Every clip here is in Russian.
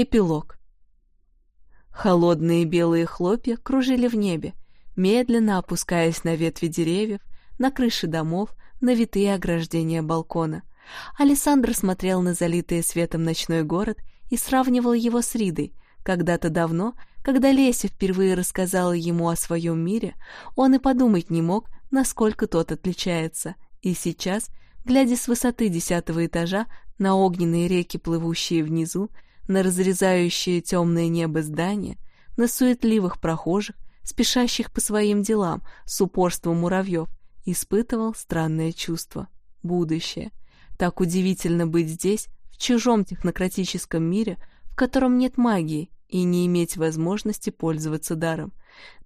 Эпилог. Холодные белые хлопья кружили в небе, медленно опускаясь на ветви деревьев, на крыши домов, на витые ограждения балкона. Александр смотрел на залитый светом ночной город и сравнивал его с Ридой. Когда-то давно, когда Леся впервые рассказала ему о своем мире, он и подумать не мог, насколько тот отличается. И сейчас, глядя с высоты десятого этажа на огненные реки, плывущие внизу, на разрезающее темное небо здания, на суетливых прохожих, спешащих по своим делам с упорством муравьев, испытывал странное чувство — будущее. Так удивительно быть здесь, в чужом технократическом мире, в котором нет магии, и не иметь возможности пользоваться даром.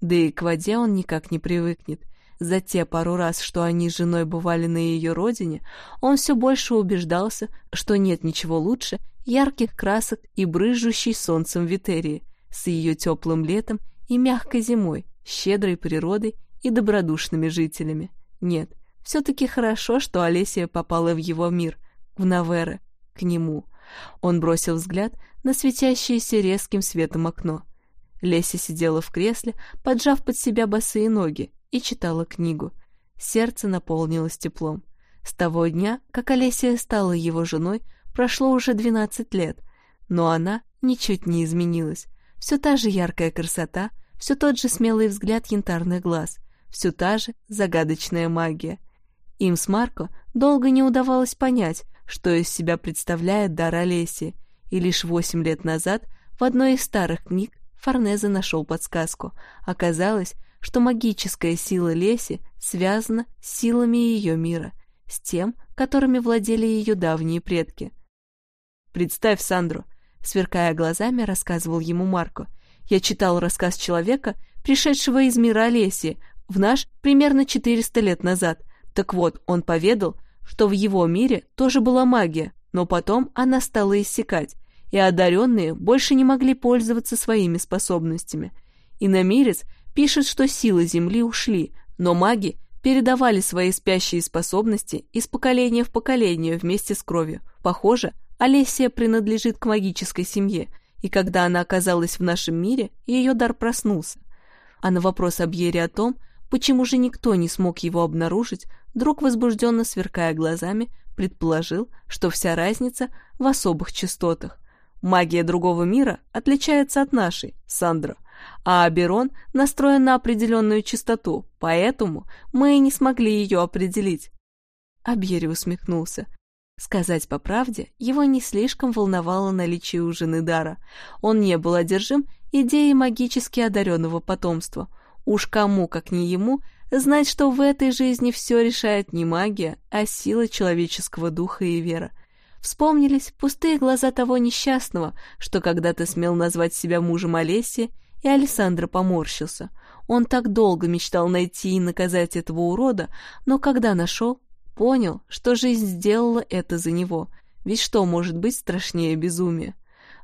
Да и к воде он никак не привыкнет. За те пару раз, что они с женой бывали на ее родине, он все больше убеждался, что нет ничего лучше ярких красок и брызжущей солнцем Витерии, с ее теплым летом и мягкой зимой, щедрой природой и добродушными жителями. Нет, все-таки хорошо, что Олесия попала в его мир, в Наверы, к нему. Он бросил взгляд на светящееся резким светом окно. Леся сидела в кресле, поджав под себя босые ноги, и читала книгу. Сердце наполнилось теплом. С того дня, как Олесия стала его женой, прошло уже двенадцать лет, но она ничуть не изменилась. Все та же яркая красота, все тот же смелый взгляд янтарных глаз, все та же загадочная магия. Им с Марко долго не удавалось понять, что из себя представляет дар Олесии, и лишь восемь лет назад в одной из старых книг Форнезе нашел подсказку. Оказалось, что магическая сила Леси связана с силами ее мира, с тем, которыми владели ее давние предки. «Представь, Сандру», — сверкая глазами, рассказывал ему Марко, «я читал рассказ человека, пришедшего из мира Олесии, в наш примерно 400 лет назад. Так вот, он поведал, что в его мире тоже была магия, но потом она стала иссякать, и одаренные больше не могли пользоваться своими способностями. Иномирец пишет, что силы Земли ушли, но маги передавали свои спящие способности из поколения в поколение вместе с кровью. Похоже, Олесия принадлежит к магической семье, и когда она оказалась в нашем мире, ее дар проснулся. А на вопрос Абьере о том, почему же никто не смог его обнаружить, друг, возбужденно сверкая глазами, предположил, что вся разница в особых частотах. Магия другого мира отличается от нашей, Сандра, а Аберон настроен на определенную частоту, поэтому мы и не смогли ее определить. Абьери усмехнулся. Сказать по правде, его не слишком волновало наличие у жены дара. Он не был одержим идеей магически одаренного потомства. Уж кому, как не ему, знать, что в этой жизни все решает не магия, а сила человеческого духа и вера. Вспомнились пустые глаза того несчастного, что когда-то смел назвать себя мужем Олеси, и Александр поморщился. Он так долго мечтал найти и наказать этого урода, но когда нашел, Понял, что жизнь сделала это за него, ведь что может быть страшнее безумия?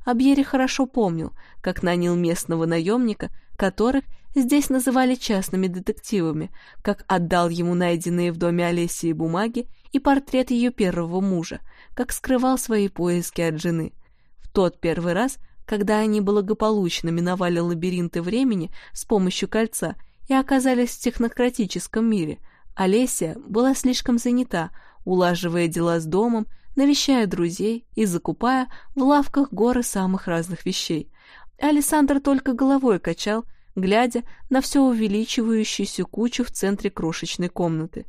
Абьери хорошо помнил, как нанял местного наемника, которых здесь называли частными детективами, как отдал ему найденные в доме Олесии бумаги и портрет ее первого мужа, как скрывал свои поиски от жены. В тот первый раз, когда они благополучно миновали лабиринты времени с помощью кольца и оказались в технократическом мире – Олеся была слишком занята, улаживая дела с домом, навещая друзей и закупая в лавках горы самых разных вещей. Александр только головой качал, глядя на все увеличивающуюся кучу в центре крошечной комнаты.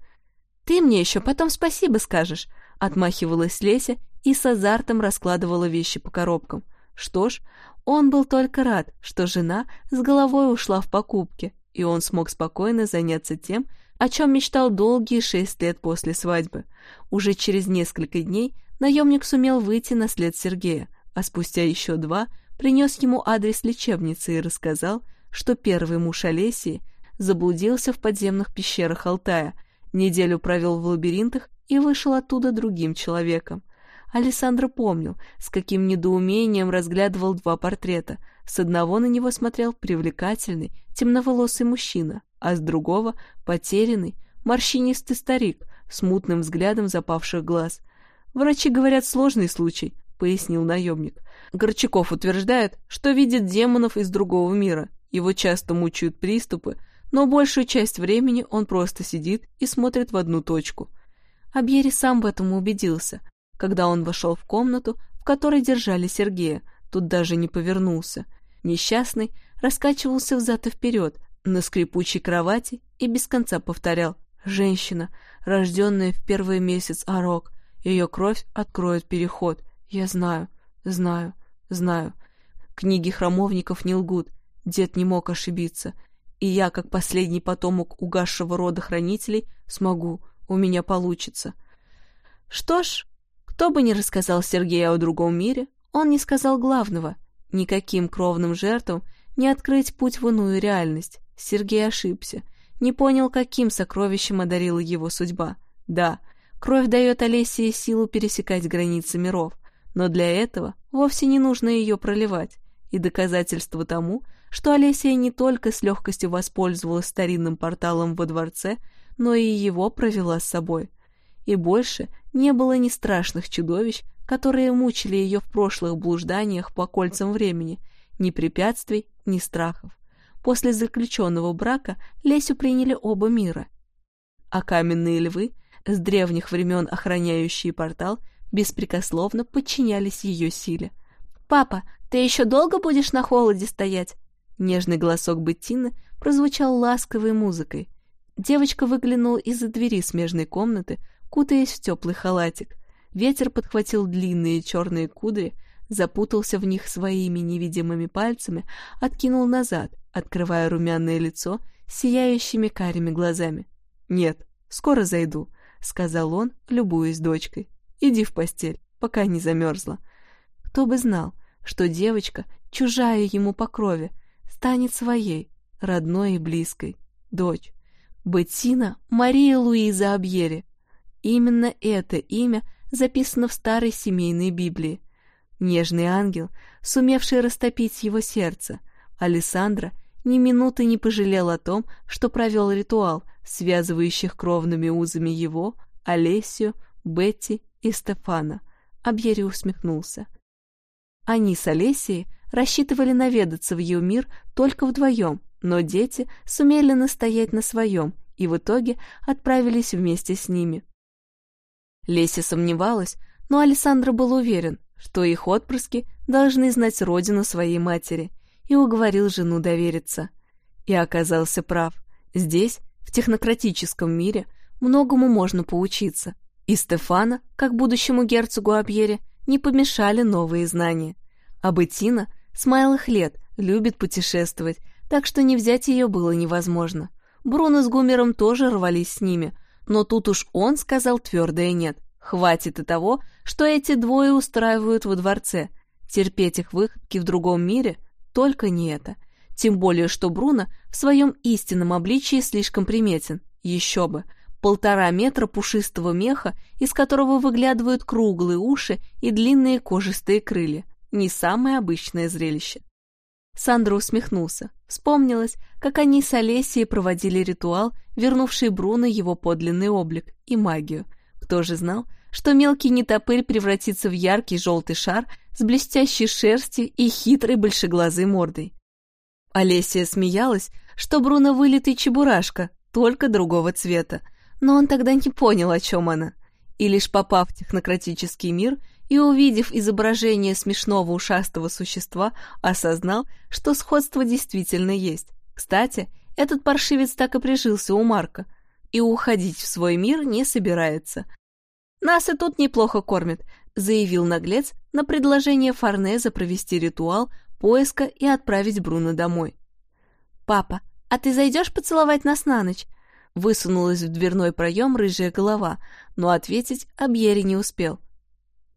«Ты мне еще потом спасибо скажешь», — отмахивалась Леся и с азартом раскладывала вещи по коробкам. Что ж, он был только рад, что жена с головой ушла в покупки, и он смог спокойно заняться тем, о чем мечтал долгие шесть лет после свадьбы. Уже через несколько дней наемник сумел выйти на след Сергея, а спустя еще два принес ему адрес лечебницы и рассказал, что первый муж Олесии заблудился в подземных пещерах Алтая, неделю провел в лабиринтах и вышел оттуда другим человеком. Александр помнил, с каким недоумением разглядывал два портрета. С одного на него смотрел привлекательный, темноволосый мужчина, а с другого — потерянный, морщинистый старик с мутным взглядом запавших глаз. Врачи говорят, сложный случай, пояснил наемник. Горчаков утверждает, что видит демонов из другого мира. Его часто мучают приступы, но большую часть времени он просто сидит и смотрит в одну точку. Абьери сам в этом убедился, когда он вошел в комнату, в которой держали Сергея, тут даже не повернулся. Несчастный раскачивался взад и вперед на скрипучей кровати и без конца повторял «Женщина, рожденная в первый месяц Арок, ее кровь откроет переход. Я знаю, знаю, знаю. Книги храмовников не лгут, дед не мог ошибиться. И я, как последний потомок угасшего рода хранителей, смогу, у меня получится. Что ж, кто бы ни рассказал Сергею о другом мире, он не сказал главного. Никаким кровным жертвам не открыть путь в иную реальность. Сергей ошибся. Не понял, каким сокровищем одарила его судьба. Да, кровь дает Олесии силу пересекать границы миров, но для этого вовсе не нужно ее проливать. И доказательство тому, что Олесия не только с легкостью воспользовалась старинным порталом во дворце, но и его провела с собой. И больше не было ни страшных чудовищ, которые мучили ее в прошлых блужданиях по кольцам времени, ни препятствий, ни страхов. После заключенного брака Лесю приняли оба мира. А каменные львы, с древних времен охраняющие портал, беспрекословно подчинялись ее силе. «Папа, ты еще долго будешь на холоде стоять?» Нежный голосок Беттины прозвучал ласковой музыкой. Девочка выглянула из-за двери смежной комнаты, кутаясь в теплый халатик. Ветер подхватил длинные черные кудри, запутался в них своими невидимыми пальцами, откинул назад, открывая румяное лицо сияющими карими глазами. «Нет, скоро зайду», — сказал он, любуясь дочкой. «Иди в постель, пока не замерзла». Кто бы знал, что девочка, чужая ему по крови, станет своей, родной и близкой, дочь. Беттина Мария Луиза Абьери. Именно это имя записано в старой семейной Библии. Нежный ангел, сумевший растопить его сердце, Алессандра ни минуты не пожалел о том, что провел ритуал, связывающих кровными узами его, Олесию, Бетти и Стефана. Абьери усмехнулся. Они с Олесией рассчитывали наведаться в ее мир только вдвоем, но дети сумели настоять на своем и в итоге отправились вместе с ними. Леся сомневалась, но Александр был уверен, что их отпрыски должны знать родину своей матери, и уговорил жену довериться. И оказался прав. Здесь, в технократическом мире, многому можно поучиться. И Стефана, как будущему герцогу Абьере, не помешали новые знания. А Беттина с малых лет любит путешествовать, так что не взять ее было невозможно. Бруно с Гумером тоже рвались с ними, но тут уж он сказал твердое «нет». Хватит и того, что эти двое устраивают во дворце. Терпеть их выходки в другом мире — только не это. Тем более, что Бруно в своем истинном обличии слишком приметен. Еще бы. Полтора метра пушистого меха, из которого выглядывают круглые уши и длинные кожистые крылья. Не самое обычное зрелище. Сандра усмехнулся. Вспомнилось, как они с Олесией проводили ритуал, вернувший Бруно его подлинный облик и магию. Кто же знал, что мелкий нетопырь превратится в яркий желтый шар с блестящей шерстью и хитрой большеглазой мордой. Олесия смеялась, что Бруно вылитый чебурашка, только другого цвета, но он тогда не понял, о чем она. И лишь попав в технократический мир и увидев изображение смешного ушастого существа, осознал, что сходство действительно есть. Кстати, этот паршивец так и прижился у Марка и уходить в свой мир не собирается, «Нас и тут неплохо кормят», — заявил наглец на предложение Форнеза провести ритуал поиска и отправить Бруно домой. «Папа, а ты зайдешь поцеловать нас на ночь?» Высунулась в дверной проем рыжая голова, но ответить Абьери не успел.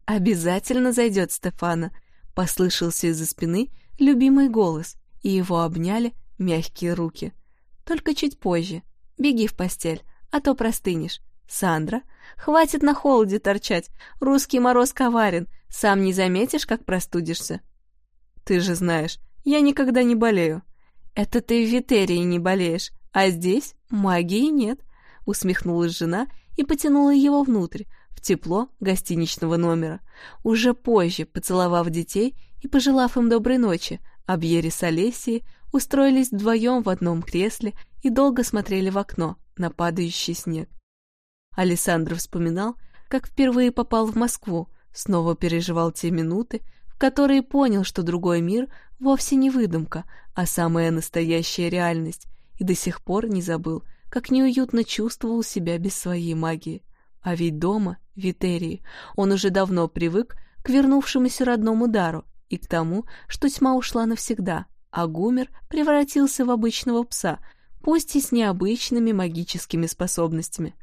«Обязательно зайдет Стефана», — послышался из-за спины любимый голос, и его обняли мягкие руки. «Только чуть позже. Беги в постель, а то простынешь. Сандра, хватит на холоде торчать. Русский мороз коварен. Сам не заметишь, как простудишься. Ты же знаешь, я никогда не болею. Это ты в Витерии не болеешь, а здесь магии нет. Усмехнулась жена и потянула его внутрь, в тепло гостиничного номера. Уже позже, поцеловав детей и пожелав им доброй ночи, Абьери с Олесией устроились вдвоем в одном кресле и долго смотрели в окно на падающий снег. Александр вспоминал, как впервые попал в Москву, снова переживал те минуты, в которые понял, что другой мир вовсе не выдумка, а самая настоящая реальность, и до сих пор не забыл, как неуютно чувствовал себя без своей магии. А ведь дома, в Витерии, он уже давно привык к вернувшемуся родному дару и к тому, что тьма ушла навсегда, а Гумер превратился в обычного пса, пусть и с необычными магическими способностями.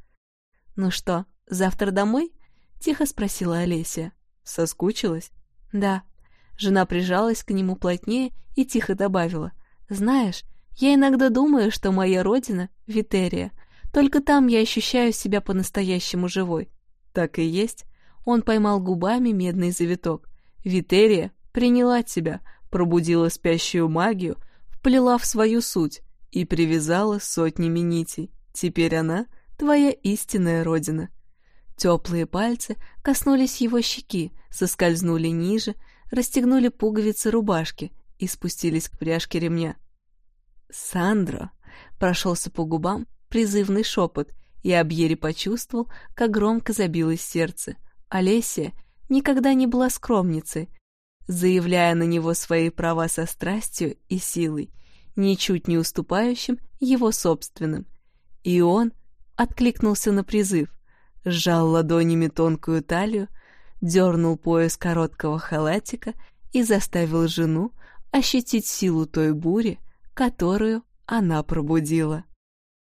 «Ну что, завтра домой?» — тихо спросила Олеся. «Соскучилась?» «Да». Жена прижалась к нему плотнее и тихо добавила. «Знаешь, я иногда думаю, что моя родина — Витерия. Только там я ощущаю себя по-настоящему живой». «Так и есть». Он поймал губами медный завиток. «Витерия приняла тебя, пробудила спящую магию, вплела в свою суть и привязала сотнями нитей. Теперь она — твоя истинная родина». Теплые пальцы коснулись его щеки, соскользнули ниже, расстегнули пуговицы рубашки и спустились к пряжке ремня. «Сандро!» — прошелся по губам призывный шепот, и Абьери почувствовал, как громко забилось сердце. Олеся никогда не была скромницей, заявляя на него свои права со страстью и силой, ничуть не уступающим его собственным. И он откликнулся на призыв, сжал ладонями тонкую талию, дернул пояс короткого халатика и заставил жену ощутить силу той бури, которую она пробудила.